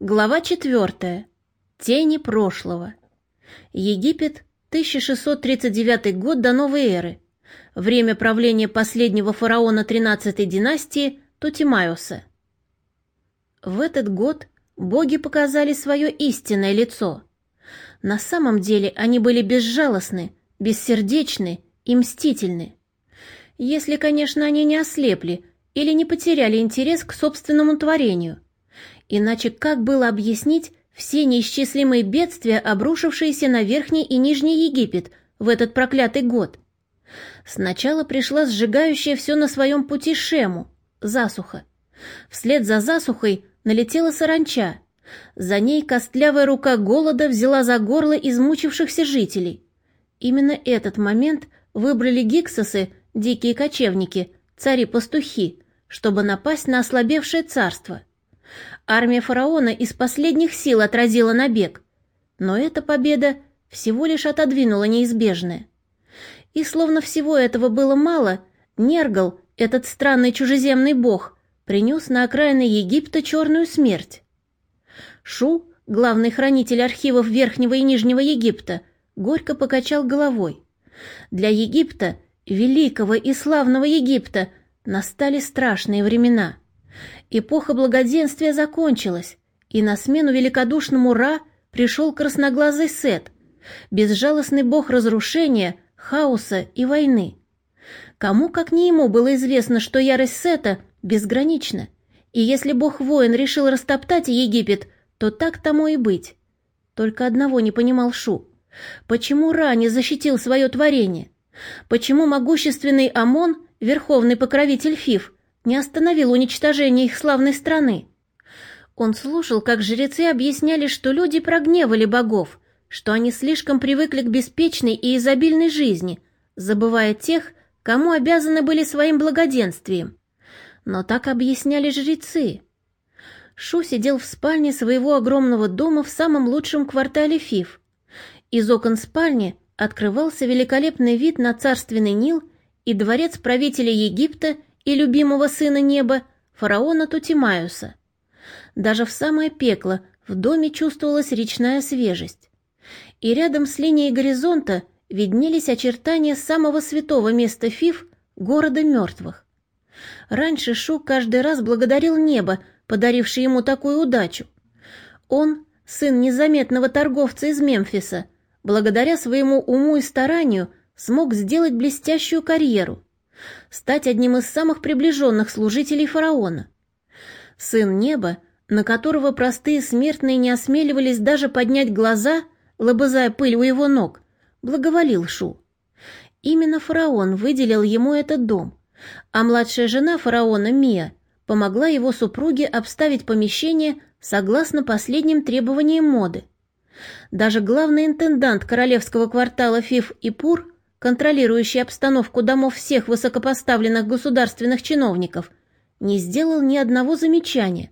Глава 4. Тени прошлого. Египет, 1639 год до новой эры. Время правления последнего фараона 13-й династии Тутимайоса. В этот год боги показали свое истинное лицо. На самом деле они были безжалостны, бессердечны и мстительны. Если, конечно, они не ослепли или не потеряли интерес к собственному творению – Иначе как было объяснить все неисчислимые бедствия, обрушившиеся на Верхний и Нижний Египет в этот проклятый год? Сначала пришла сжигающая все на своем пути Шему, засуха. Вслед за засухой налетела саранча. За ней костлявая рука голода взяла за горло измучившихся жителей. Именно этот момент выбрали гиксосы, дикие кочевники, цари-пастухи, чтобы напасть на ослабевшее царство. Армия фараона из последних сил отразила набег, но эта победа всего лишь отодвинула неизбежное. И словно всего этого было мало, Нергал, этот странный чужеземный бог, принес на окраины Египта черную смерть. Шу, главный хранитель архивов Верхнего и Нижнего Египта, горько покачал головой. Для Египта, великого и славного Египта, настали страшные времена — Эпоха благоденствия закончилась, и на смену великодушному Ра пришел красноглазый Сет, безжалостный бог разрушения, хаоса и войны. Кому, как не ему, было известно, что ярость Сета безгранична, и если бог-воин решил растоптать Египет, то так тому и быть. Только одного не понимал Шу. Почему Ра не защитил свое творение? Почему могущественный Амон, верховный покровитель Фиф, не остановил уничтожение их славной страны. Он слушал, как жрецы объясняли, что люди прогневали богов, что они слишком привыкли к беспечной и изобильной жизни, забывая тех, кому обязаны были своим благоденствием. Но так объясняли жрецы. Шу сидел в спальне своего огромного дома в самом лучшем квартале Фиф. Из окон спальни открывался великолепный вид на царственный Нил и дворец правителя Египта и любимого сына неба, фараона Тутимаюса. Даже в самое пекло в доме чувствовалась речная свежесть. И рядом с линией горизонта виднелись очертания самого святого места Фиф, города мертвых. Раньше Шу каждый раз благодарил небо, подарившее ему такую удачу. Он, сын незаметного торговца из Мемфиса, благодаря своему уму и старанию смог сделать блестящую карьеру стать одним из самых приближенных служителей фараона. Сын неба, на которого простые смертные не осмеливались даже поднять глаза, лобызая пыль у его ног, благоволил Шу. Именно фараон выделил ему этот дом, а младшая жена фараона Мия помогла его супруге обставить помещение согласно последним требованиям моды. Даже главный интендант королевского квартала Фиф и Пур контролирующий обстановку домов всех высокопоставленных государственных чиновников, не сделал ни одного замечания,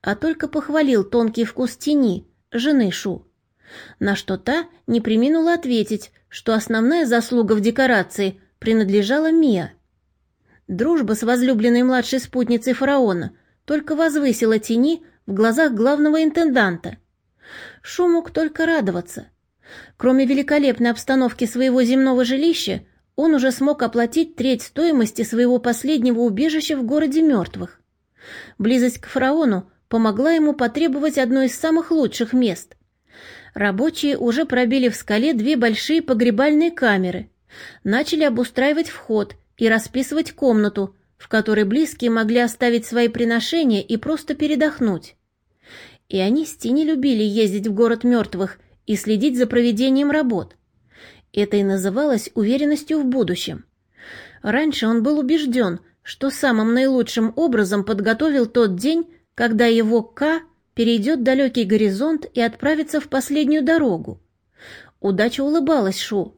а только похвалил тонкий вкус тени, жены Шу. На что та не приминула ответить, что основная заслуга в декорации принадлежала Мия. Дружба с возлюбленной младшей спутницей фараона только возвысила тени в глазах главного интенданта. Шу мог только радоваться – Кроме великолепной обстановки своего земного жилища, он уже смог оплатить треть стоимости своего последнего убежища в городе мертвых. Близость к фараону помогла ему потребовать одно из самых лучших мест. Рабочие уже пробили в скале две большие погребальные камеры, начали обустраивать вход и расписывать комнату, в которой близкие могли оставить свои приношения и просто передохнуть. И они с Тини любили ездить в город мертвых и следить за проведением работ. Это и называлось уверенностью в будущем. Раньше он был убежден, что самым наилучшим образом подготовил тот день, когда его К перейдет далекий горизонт и отправится в последнюю дорогу. Удача улыбалась Шу,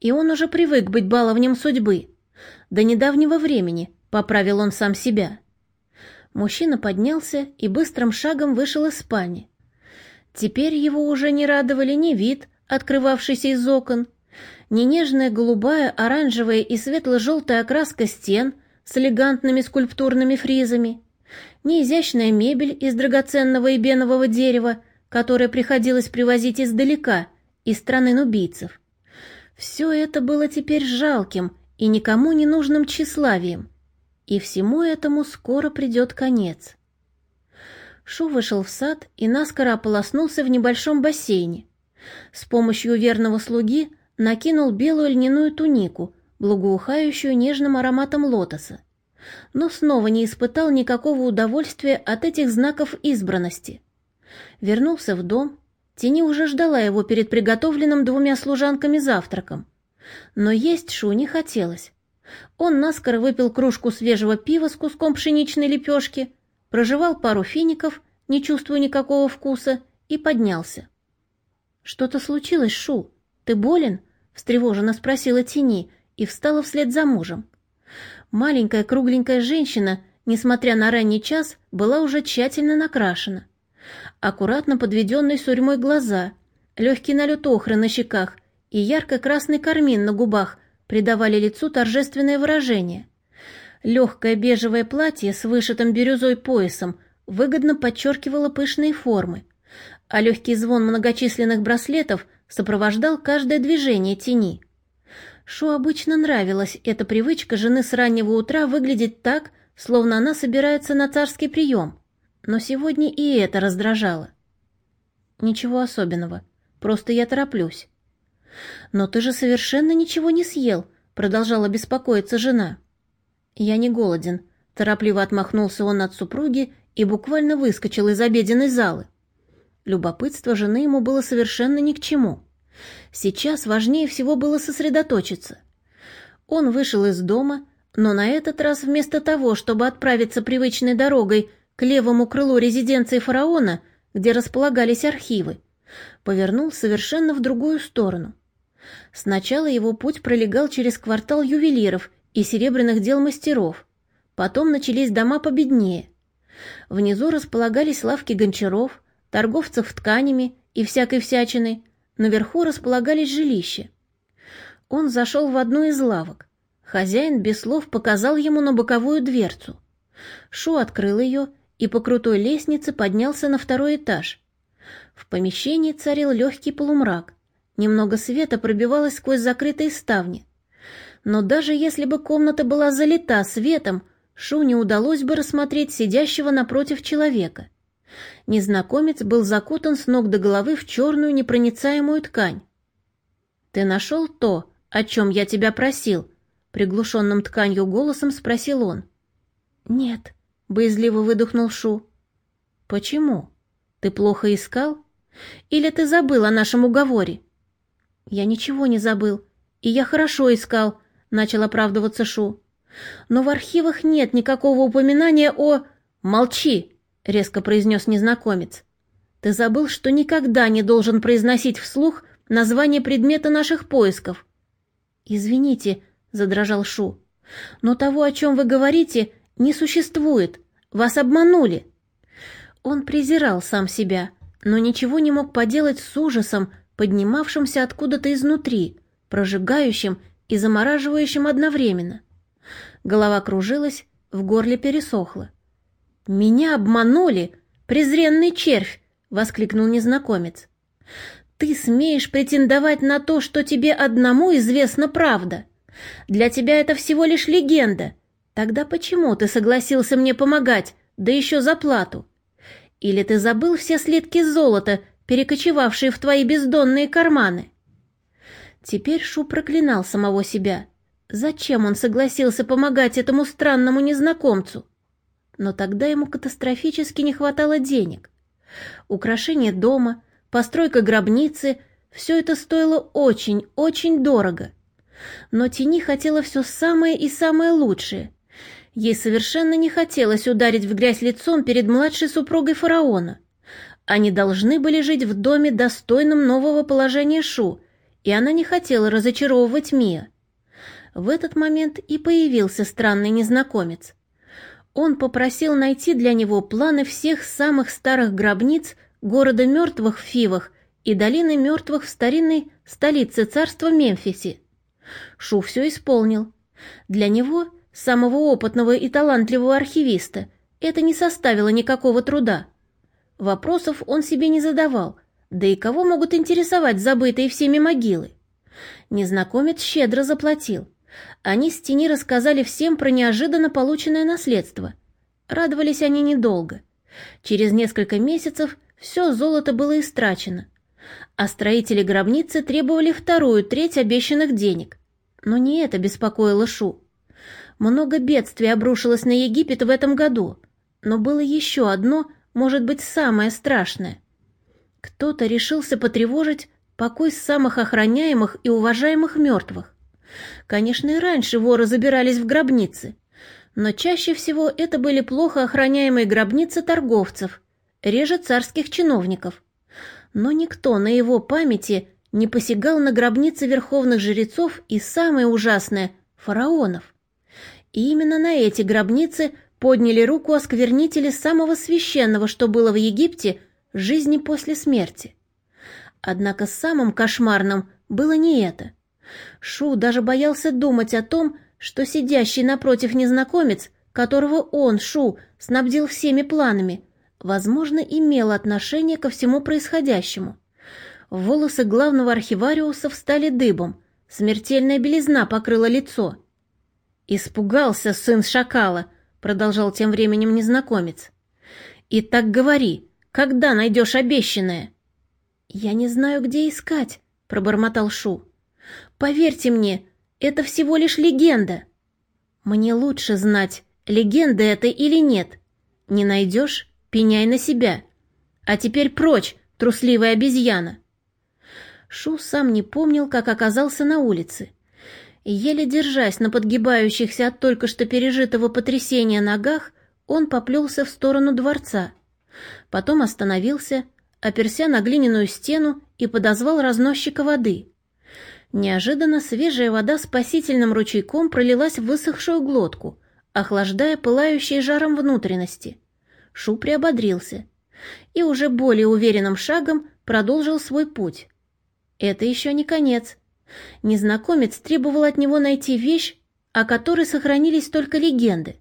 и он уже привык быть баловнем судьбы. До недавнего времени, поправил он сам себя. Мужчина поднялся и быстрым шагом вышел из спальни. Теперь его уже не радовали ни вид, открывавшийся из окон, ни нежная голубая, оранжевая и светло-желтая окраска стен с элегантными скульптурными фризами, ни изящная мебель из драгоценного эбенового дерева, которое приходилось привозить издалека, из страны нубийцев. Все это было теперь жалким и никому не нужным тщеславием, и всему этому скоро придет конец. Шу вышел в сад и наскоро ополоснулся в небольшом бассейне. С помощью верного слуги накинул белую льняную тунику, благоухающую нежным ароматом лотоса но снова не испытал никакого удовольствия от этих знаков избранности. Вернулся в дом, Тени уже ждала его перед приготовленным двумя служанками завтраком. Но есть Шу не хотелось. Он наскоро выпил кружку свежего пива с куском пшеничной лепешки, прожевал пару фиников, не чувствуя никакого вкуса, и поднялся. «Что-то случилось, Шу? Ты болен?» — встревоженно спросила Тени и встала вслед за мужем. Маленькая кругленькая женщина, несмотря на ранний час, была уже тщательно накрашена. Аккуратно подведенные сурьмой глаза, легкий налет охры на щеках и ярко-красный кармин на губах придавали лицу торжественное выражение. Легкое бежевое платье с вышитым бирюзой поясом выгодно подчеркивало пышные формы, а легкий звон многочисленных браслетов сопровождал каждое движение тени. Шу обычно нравилась эта привычка жены с раннего утра выглядеть так, словно она собирается на царский прием. Но сегодня и это раздражало. Ничего особенного, просто я тороплюсь. Но ты же совершенно ничего не съел, продолжала беспокоиться жена. Я не голоден, торопливо отмахнулся он от супруги и буквально выскочил из обеденной залы. Любопытство жены ему было совершенно ни к чему. Сейчас важнее всего было сосредоточиться. Он вышел из дома, но на этот раз вместо того, чтобы отправиться привычной дорогой к левому крылу резиденции фараона, где располагались архивы, повернул совершенно в другую сторону. Сначала его путь пролегал через квартал ювелиров и серебряных дел мастеров, потом начались дома победнее. Внизу располагались лавки гончаров, торговцев тканями и всякой всячиной, Наверху располагались жилища. Он зашел в одну из лавок. Хозяин без слов показал ему на боковую дверцу. Шу открыл ее и по крутой лестнице поднялся на второй этаж. В помещении царил легкий полумрак. Немного света пробивалось сквозь закрытые ставни. Но даже если бы комната была залита светом, Шу не удалось бы рассмотреть сидящего напротив человека — Незнакомец был закутан с ног до головы в черную непроницаемую ткань. «Ты нашел то, о чем я тебя просил?» Приглушенным тканью голосом спросил он. «Нет», — боязливо выдохнул Шу. «Почему? Ты плохо искал? Или ты забыл о нашем уговоре?» «Я ничего не забыл, и я хорошо искал», — начал оправдываться Шу. «Но в архивах нет никакого упоминания о...» «Молчи!» — резко произнес незнакомец. «Ты забыл, что никогда не должен произносить вслух название предмета наших поисков». «Извините», — задрожал Шу, — «но того, о чем вы говорите, не существует. Вас обманули». Он презирал сам себя, но ничего не мог поделать с ужасом, поднимавшимся откуда-то изнутри, прожигающим и замораживающим одновременно. Голова кружилась, в горле пересохло. «Меня обманули! Презренный червь!» — воскликнул незнакомец. «Ты смеешь претендовать на то, что тебе одному известна правда? Для тебя это всего лишь легенда. Тогда почему ты согласился мне помогать, да еще за плату? Или ты забыл все слитки золота, перекочевавшие в твои бездонные карманы?» Теперь Шу проклинал самого себя. Зачем он согласился помогать этому странному незнакомцу? но тогда ему катастрофически не хватало денег. Украшение дома, постройка гробницы — все это стоило очень, очень дорого. Но Тени хотела все самое и самое лучшее. Ей совершенно не хотелось ударить в грязь лицом перед младшей супругой фараона. Они должны были жить в доме, достойном нового положения Шу, и она не хотела разочаровывать Мия. В этот момент и появился странный незнакомец он попросил найти для него планы всех самых старых гробниц города мертвых в Фивах и долины мертвых в старинной столице царства Мемфисе. Шу все исполнил. Для него, самого опытного и талантливого архивиста, это не составило никакого труда. Вопросов он себе не задавал, да и кого могут интересовать забытые всеми могилы? Незнакомец щедро заплатил. Они с Тени рассказали всем про неожиданно полученное наследство. Радовались они недолго. Через несколько месяцев все золото было истрачено, а строители гробницы требовали вторую треть обещанных денег. Но не это беспокоило Шу. Много бедствий обрушилось на Египет в этом году, но было еще одно, может быть, самое страшное. Кто-то решился потревожить покой самых охраняемых и уважаемых мертвых. Конечно, и раньше воры забирались в гробницы, но чаще всего это были плохо охраняемые гробницы торговцев, реже царских чиновников. Но никто на его памяти не посягал на гробницы верховных жрецов и, самое ужасное, фараонов. И именно на эти гробницы подняли руку осквернители самого священного, что было в Египте, жизни после смерти. Однако самым кошмарным было не это. Шу даже боялся думать о том, что сидящий напротив незнакомец, которого он, Шу, снабдил всеми планами, возможно, имел отношение ко всему происходящему. Волосы главного архивариуса встали дыбом, смертельная белизна покрыла лицо. «Испугался сын шакала», — продолжал тем временем незнакомец. «И так говори, когда найдешь обещанное?» «Я не знаю, где искать», — пробормотал Шу. «Поверьте мне, это всего лишь легенда». «Мне лучше знать, легенда это или нет. Не найдешь — пеняй на себя. А теперь прочь, трусливая обезьяна». Шу сам не помнил, как оказался на улице. Еле держась на подгибающихся от только что пережитого потрясения ногах, он поплелся в сторону дворца. Потом остановился, оперся на глиняную стену и подозвал разносчика воды. Неожиданно свежая вода спасительным ручейком пролилась в высохшую глотку, охлаждая пылающие жаром внутренности. Шу приободрился и уже более уверенным шагом продолжил свой путь. Это еще не конец. Незнакомец требовал от него найти вещь, о которой сохранились только легенды.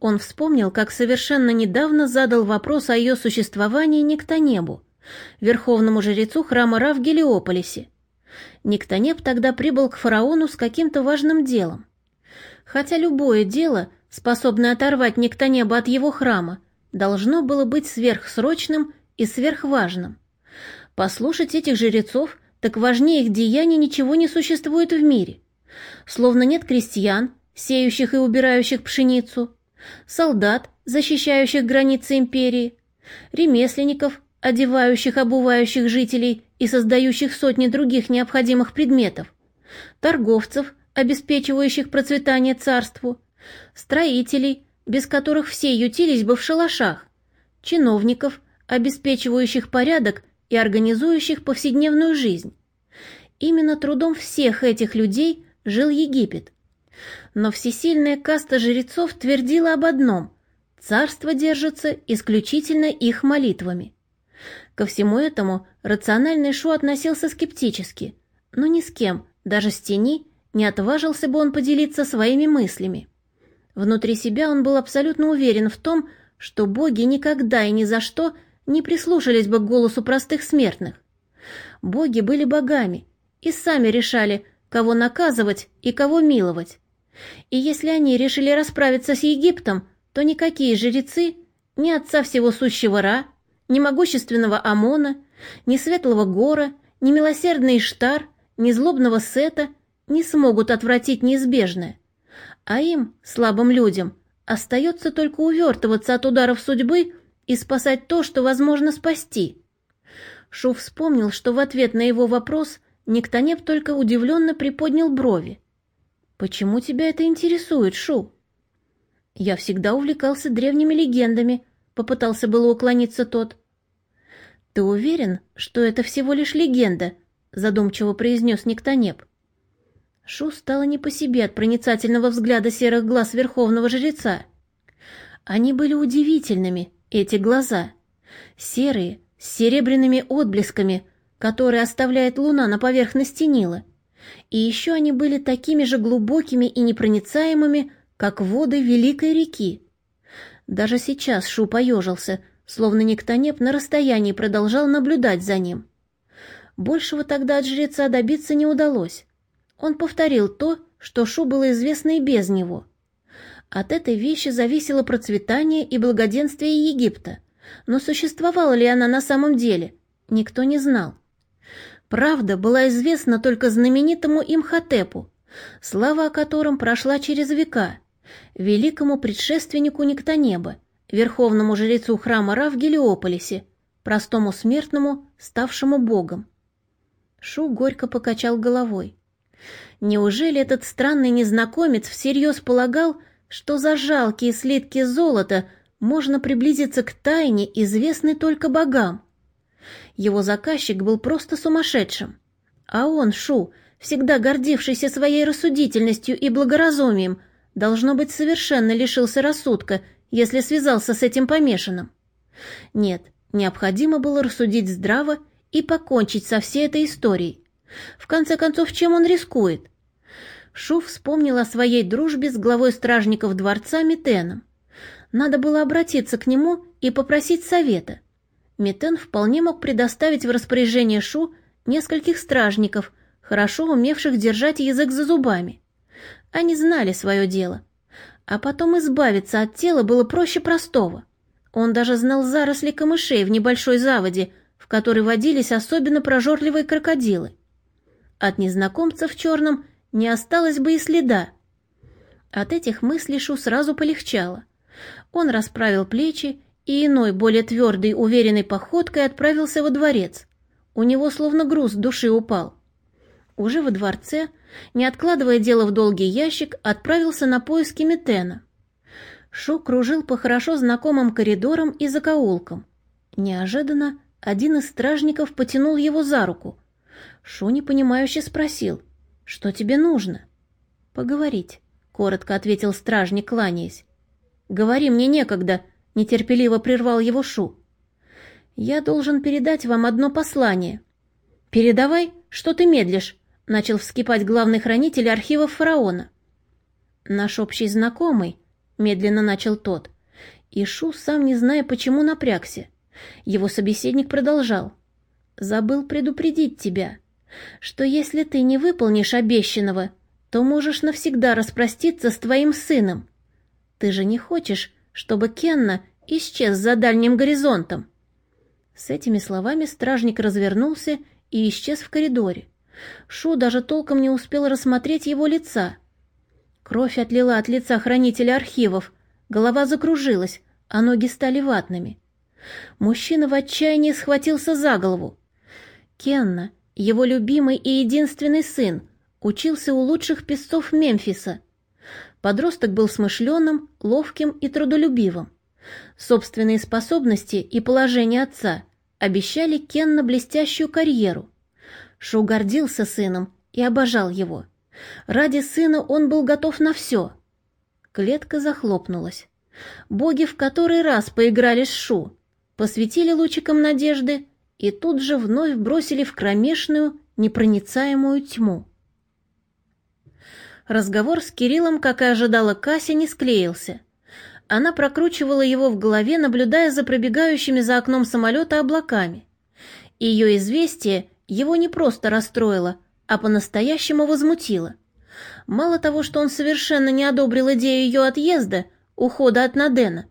Он вспомнил, как совершенно недавно задал вопрос о ее существовании Никтонебу, верховному жрецу храма Ра в Гелиополисе. Никтонеб тогда прибыл к фараону с каким-то важным делом. Хотя любое дело, способное оторвать Никтонеба от его храма, должно было быть сверхсрочным и сверхважным. Послушать этих жрецов, так важнее их деяний ничего не существует в мире. Словно нет крестьян, сеющих и убирающих пшеницу, солдат, защищающих границы империи, ремесленников, одевающих, обувающих жителей и создающих сотни других необходимых предметов, торговцев, обеспечивающих процветание царству, строителей, без которых все ютились бы в шалашах, чиновников, обеспечивающих порядок и организующих повседневную жизнь. Именно трудом всех этих людей жил Египет, но всесильная каста жрецов твердила об одном – царство держится исключительно их молитвами. Ко всему этому рациональный Шу относился скептически, но ни с кем, даже с тени, не отважился бы он поделиться своими мыслями. Внутри себя он был абсолютно уверен в том, что боги никогда и ни за что не прислушались бы к голосу простых смертных. Боги были богами и сами решали, кого наказывать и кого миловать. И если они решили расправиться с Египтом, то никакие жрецы, ни отца всего сущего Ра, ни могущественного Амона, ни светлого Гора, ни милосердный Иштар, ни злобного Сета не смогут отвратить неизбежное. А им, слабым людям, остается только увертываться от ударов судьбы и спасать то, что возможно спасти. Шу вспомнил, что в ответ на его вопрос Никтонеп только удивленно приподнял брови. «Почему тебя это интересует, Шу?» «Я всегда увлекался древними легендами», — попытался было уклониться тот. «Ты уверен, что это всего лишь легенда?» — задумчиво произнес Никтонеп. Шу стало не по себе от проницательного взгляда серых глаз верховного жреца. Они были удивительными, эти глаза. Серые, с серебряными отблесками, которые оставляет луна на поверхности Нила. И еще они были такими же глубокими и непроницаемыми, как воды Великой реки. Даже сейчас Шу поежился, словно Никтонеп на расстоянии продолжал наблюдать за ним. Большего тогда от жреца добиться не удалось. Он повторил то, что Шу было известно и без него. От этой вещи зависело процветание и благоденствие Египта, но существовала ли она на самом деле, никто не знал. Правда была известна только знаменитому Имхотепу, слава о котором прошла через века, великому предшественнику Никтонеба, верховному жрецу храма Ра в Гелиополисе, простому смертному, ставшему богом. Шу горько покачал головой. Неужели этот странный незнакомец всерьез полагал, что за жалкие слитки золота можно приблизиться к тайне, известной только богам? Его заказчик был просто сумасшедшим. А он, Шу, всегда гордившийся своей рассудительностью и благоразумием, должно быть, совершенно лишился рассудка, если связался с этим помешанным. Нет, необходимо было рассудить здраво и покончить со всей этой историей. В конце концов, чем он рискует? Шу вспомнил о своей дружбе с главой стражников дворца Метеном. Надо было обратиться к нему и попросить совета. Метен вполне мог предоставить в распоряжение Шу нескольких стражников, хорошо умевших держать язык за зубами. Они знали свое дело. А потом избавиться от тела было проще простого. Он даже знал заросли камышей в небольшой заводе, в которой водились особенно прожорливые крокодилы. От незнакомца в черном не осталось бы и следа. От этих мыслей Шу сразу полегчало. Он расправил плечи и иной, более твердой, уверенной походкой отправился во дворец. У него словно груз души упал. Уже во дворце, не откладывая дело в долгий ящик, отправился на поиски Метена. Шу кружил по хорошо знакомым коридорам и закоулкам. Неожиданно один из стражников потянул его за руку. Шу непонимающе спросил, «Что тебе нужно?» «Поговорить», — коротко ответил стражник, кланяясь. «Говори, мне некогда», нетерпеливо прервал его Шу. «Я должен передать вам одно послание». «Передавай, что ты медлишь», — начал вскипать главный хранитель архивов фараона. «Наш общий знакомый», — медленно начал тот, и Шу, сам не зная, почему напрягся. Его собеседник продолжал. «Забыл предупредить тебя, что если ты не выполнишь обещанного, то можешь навсегда распроститься с твоим сыном. Ты же не хочешь, чтобы Кенна исчез за дальним горизонтом. С этими словами стражник развернулся и исчез в коридоре. Шу даже толком не успел рассмотреть его лица. Кровь отлила от лица хранителя архивов, голова закружилась, а ноги стали ватными. Мужчина в отчаянии схватился за голову. Кенна, его любимый и единственный сын, учился у лучших песцов Мемфиса — Подросток был смышленым, ловким и трудолюбивым. Собственные способности и положение отца обещали Кенна блестящую карьеру. Шу гордился сыном и обожал его. Ради сына он был готов на все. Клетка захлопнулась. Боги в который раз поиграли с Шу, посветили лучиком надежды и тут же вновь бросили в кромешную, непроницаемую тьму. Разговор с Кириллом, как и ожидала Кася, не склеился. Она прокручивала его в голове, наблюдая за пробегающими за окном самолета облаками. Ее известие его не просто расстроило, а по-настоящему возмутило. Мало того, что он совершенно не одобрил идею ее отъезда, ухода от Надена,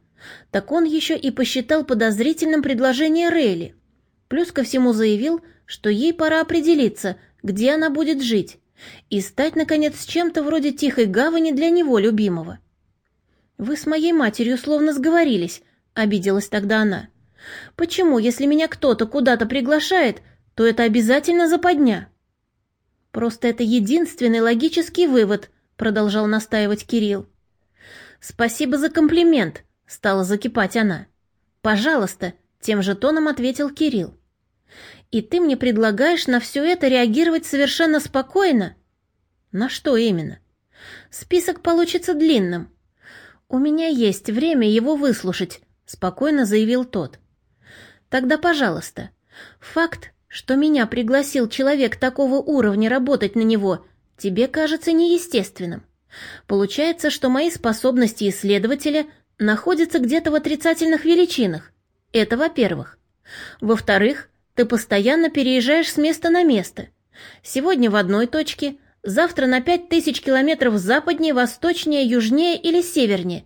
так он еще и посчитал подозрительным предложение Рейли. Плюс ко всему заявил, что ей пора определиться, где она будет жить, и стать, наконец, чем-то вроде тихой гавани для него любимого. «Вы с моей матерью словно сговорились», — обиделась тогда она. «Почему, если меня кто-то куда-то приглашает, то это обязательно западня?» «Просто это единственный логический вывод», — продолжал настаивать Кирилл. «Спасибо за комплимент», — стала закипать она. «Пожалуйста», — тем же тоном ответил Кирилл. И ты мне предлагаешь на все это реагировать совершенно спокойно? На что именно? Список получится длинным. У меня есть время его выслушать, спокойно заявил тот. Тогда, пожалуйста, факт, что меня пригласил человек такого уровня работать на него, тебе кажется неестественным. Получается, что мои способности исследователя находится где-то в отрицательных величинах. Это во-первых. Во-вторых, ты постоянно переезжаешь с места на место. Сегодня в одной точке, завтра на пять тысяч километров западнее, восточнее, южнее или севернее.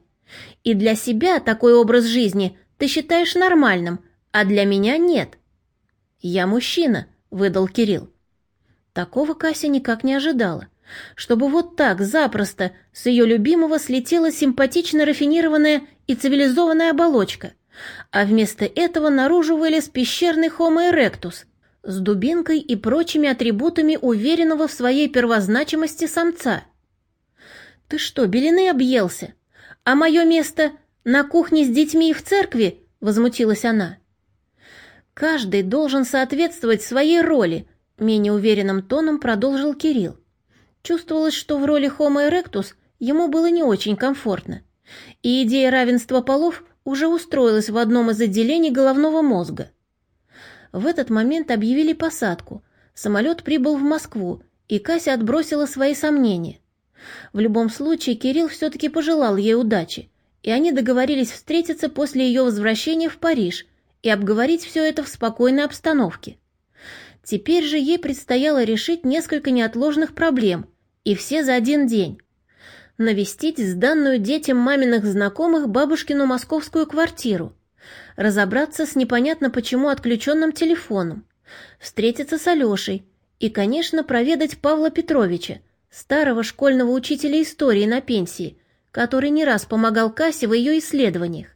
И для себя такой образ жизни ты считаешь нормальным, а для меня нет. «Я мужчина», — выдал Кирилл. Такого Кася никак не ожидала. Чтобы вот так запросто с ее любимого слетела симпатично рафинированная и цивилизованная оболочка, а вместо этого наружу вылез пещерный Homo erectus с дубинкой и прочими атрибутами уверенного в своей первозначимости самца. «Ты что, белины объелся? А мое место на кухне с детьми и в церкви?» — возмутилась она. «Каждый должен соответствовать своей роли», — менее уверенным тоном продолжил Кирилл. Чувствовалось, что в роли Homo erectus ему было не очень комфортно, и идея равенства полов уже устроилась в одном из отделений головного мозга. В этот момент объявили посадку. Самолет прибыл в Москву, и Кася отбросила свои сомнения. В любом случае, Кирилл все-таки пожелал ей удачи, и они договорились встретиться после ее возвращения в Париж и обговорить все это в спокойной обстановке. Теперь же ей предстояло решить несколько неотложных проблем, и все за один день. Навестить сданную детям маминых знакомых бабушкину московскую квартиру, разобраться с непонятно почему отключенным телефоном, встретиться с Алешей и, конечно, проведать Павла Петровича, старого школьного учителя истории на пенсии, который не раз помогал Кассе в ее исследованиях.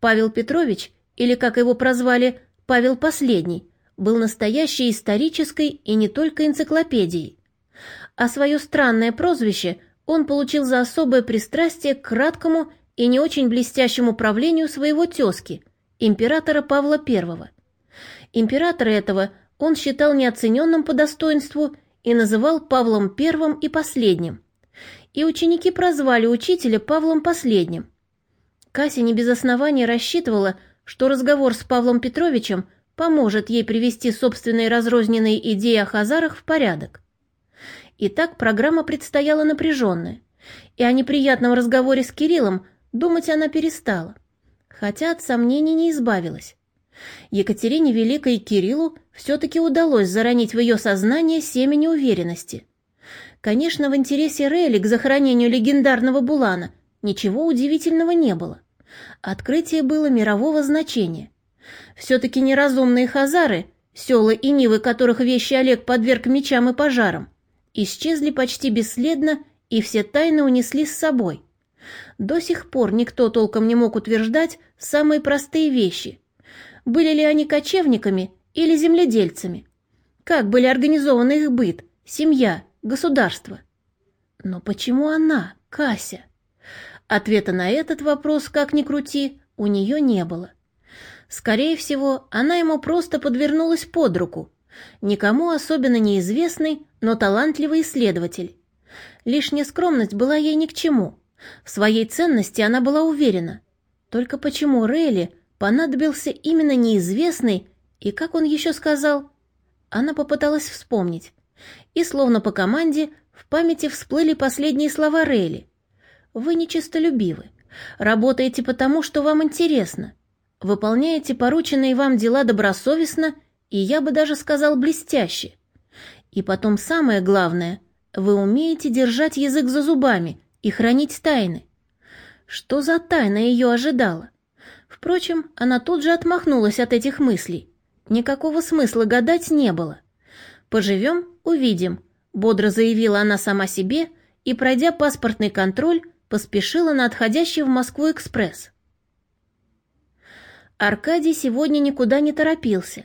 Павел Петрович, или как его прозвали, Павел Последний, был настоящей исторической и не только энциклопедией. А свое странное прозвище он получил за особое пристрастие к краткому и не очень блестящему правлению своего тезки, императора Павла I. Императора этого он считал неоцененным по достоинству и называл Павлом I и последним. И ученики прозвали учителя Павлом Последним. Кася не без основания рассчитывала, что разговор с Павлом Петровичем поможет ей привести собственные разрозненные идеи о хазарах в порядок. Итак, программа предстояла напряженная, и о неприятном разговоре с Кириллом думать она перестала, хотя от сомнений не избавилась. Екатерине Великой и Кириллу все-таки удалось заронить в ее сознание семя неуверенности. Конечно, в интересе Рейли к захоронению легендарного Булана ничего удивительного не было. Открытие было мирового значения. Все-таки неразумные хазары, села и нивы которых вещи Олег подверг мечам и пожарам, исчезли почти бесследно и все тайны унесли с собой. До сих пор никто толком не мог утверждать самые простые вещи. Были ли они кочевниками или земледельцами? Как были организованы их быт, семья, государство? Но почему она, Кася? Ответа на этот вопрос, как ни крути, у нее не было. Скорее всего, она ему просто подвернулась под руку. Никому особенно неизвестный, но талантливый исследователь. Лишняя скромность была ей ни к чему. В своей ценности она была уверена. Только почему Рейли понадобился именно неизвестный, и как он еще сказал? Она попыталась вспомнить. И словно по команде в памяти всплыли последние слова Рейли. «Вы нечистолюбивы. Работаете потому, что вам интересно выполняете порученные вам дела добросовестно и, я бы даже сказал, блестяще. И потом самое главное, вы умеете держать язык за зубами и хранить тайны. Что за тайна ее ожидала? Впрочем, она тут же отмахнулась от этих мыслей. Никакого смысла гадать не было. «Поживем — увидим», — бодро заявила она сама себе и, пройдя паспортный контроль, поспешила на отходящий в Москву экспресс. Аркадий сегодня никуда не торопился.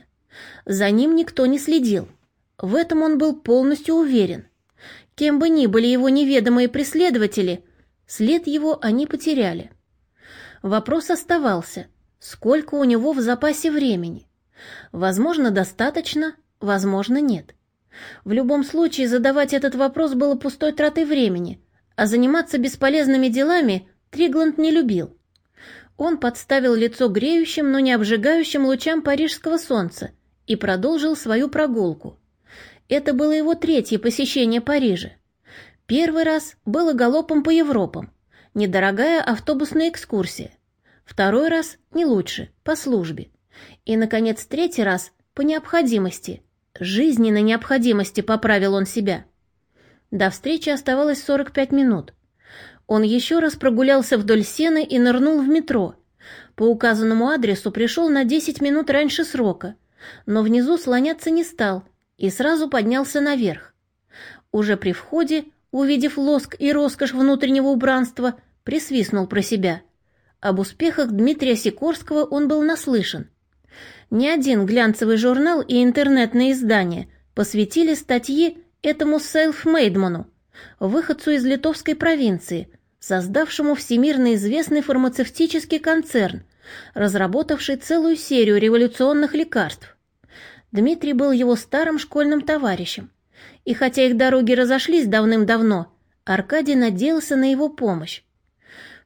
За ним никто не следил. В этом он был полностью уверен. Кем бы ни были его неведомые преследователи, след его они потеряли. Вопрос оставался, сколько у него в запасе времени. Возможно, достаточно, возможно, нет. В любом случае, задавать этот вопрос было пустой тратой времени, а заниматься бесполезными делами Тригланд не любил. Он подставил лицо греющим, но не обжигающим лучам парижского солнца и продолжил свою прогулку. Это было его третье посещение Парижа. Первый раз было галопом по Европам. недорогая автобусная экскурсия. Второй раз не лучше, по службе. И, наконец, третий раз по необходимости. Жизненной необходимости поправил он себя. До встречи оставалось 45 минут. Он еще раз прогулялся вдоль сены и нырнул в метро. По указанному адресу пришел на 10 минут раньше срока, но внизу слоняться не стал и сразу поднялся наверх. Уже при входе, увидев лоск и роскошь внутреннего убранства, присвистнул про себя. Об успехах Дмитрия Сикорского он был наслышан. Ни один глянцевый журнал и интернетное издание посвятили статьи этому селфмейдману, выходцу из литовской провинции, создавшему всемирно известный фармацевтический концерн, разработавший целую серию революционных лекарств. Дмитрий был его старым школьным товарищем, и хотя их дороги разошлись давным-давно, Аркадий надеялся на его помощь.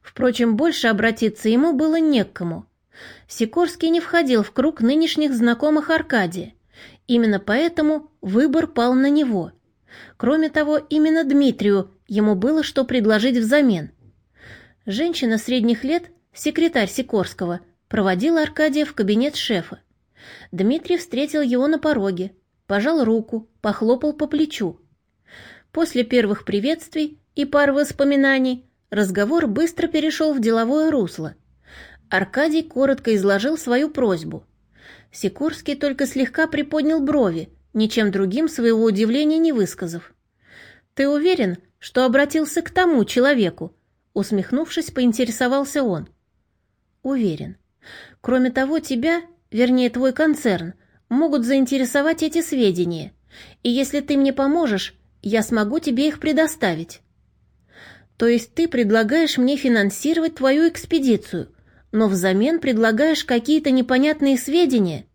Впрочем, больше обратиться ему было не к кому. Сикорский не входил в круг нынешних знакомых Аркадия. Именно поэтому выбор пал на него. Кроме того, именно Дмитрию ему было что предложить взамен. Женщина средних лет, секретарь Сикорского, проводила Аркадия в кабинет шефа. Дмитрий встретил его на пороге, пожал руку, похлопал по плечу. После первых приветствий и пар воспоминаний разговор быстро перешел в деловое русло. Аркадий коротко изложил свою просьбу. Сикорский только слегка приподнял брови, ничем другим своего удивления не высказав. «Ты уверен, что обратился к тому человеку?» Усмехнувшись, поинтересовался он. «Уверен. Кроме того, тебя, вернее, твой концерн, могут заинтересовать эти сведения, и если ты мне поможешь, я смогу тебе их предоставить». То есть ты предлагаешь мне финансировать твою экспедицию, но взамен предлагаешь какие-то непонятные сведения?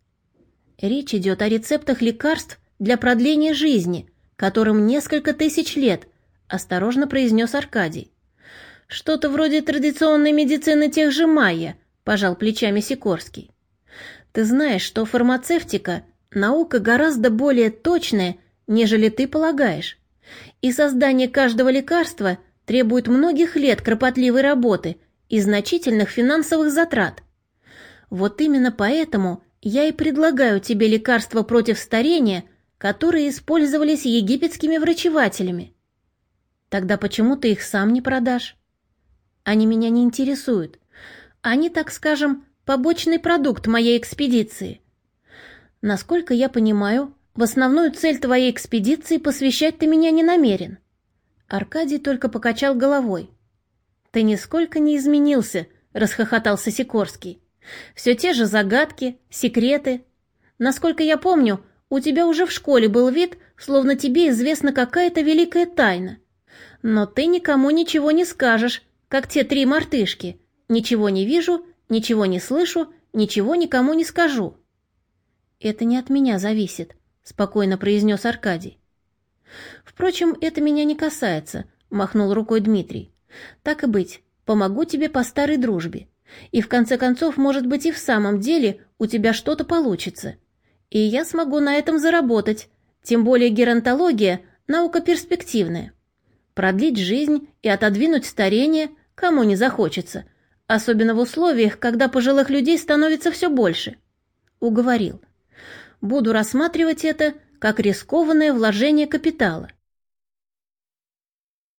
Речь идет о рецептах лекарств для продления жизни, которым несколько тысяч лет, осторожно произнес Аркадий. Что-то вроде традиционной медицины тех же майя, пожал плечами Сикорский. Ты знаешь, что фармацевтика – наука гораздо более точная, нежели ты полагаешь. И создание каждого лекарства – требует многих лет кропотливой работы и значительных финансовых затрат. Вот именно поэтому я и предлагаю тебе лекарства против старения, которые использовались египетскими врачевателями. Тогда почему ты их сам не продашь? Они меня не интересуют. Они, так скажем, побочный продукт моей экспедиции. Насколько я понимаю, в основную цель твоей экспедиции посвящать ты меня не намерен. Аркадий только покачал головой. «Ты нисколько не изменился», — расхохотался Сикорский. «Все те же загадки, секреты. Насколько я помню, у тебя уже в школе был вид, словно тебе известна какая-то великая тайна. Но ты никому ничего не скажешь, как те три мартышки. Ничего не вижу, ничего не слышу, ничего никому не скажу». «Это не от меня зависит», — спокойно произнес Аркадий. «Впрочем, это меня не касается», — махнул рукой Дмитрий. «Так и быть, помогу тебе по старой дружбе. И в конце концов, может быть, и в самом деле у тебя что-то получится. И я смогу на этом заработать, тем более геронтология — наука перспективная. Продлить жизнь и отодвинуть старение кому не захочется, особенно в условиях, когда пожилых людей становится все больше». Уговорил. «Буду рассматривать это как рискованное вложение капитала.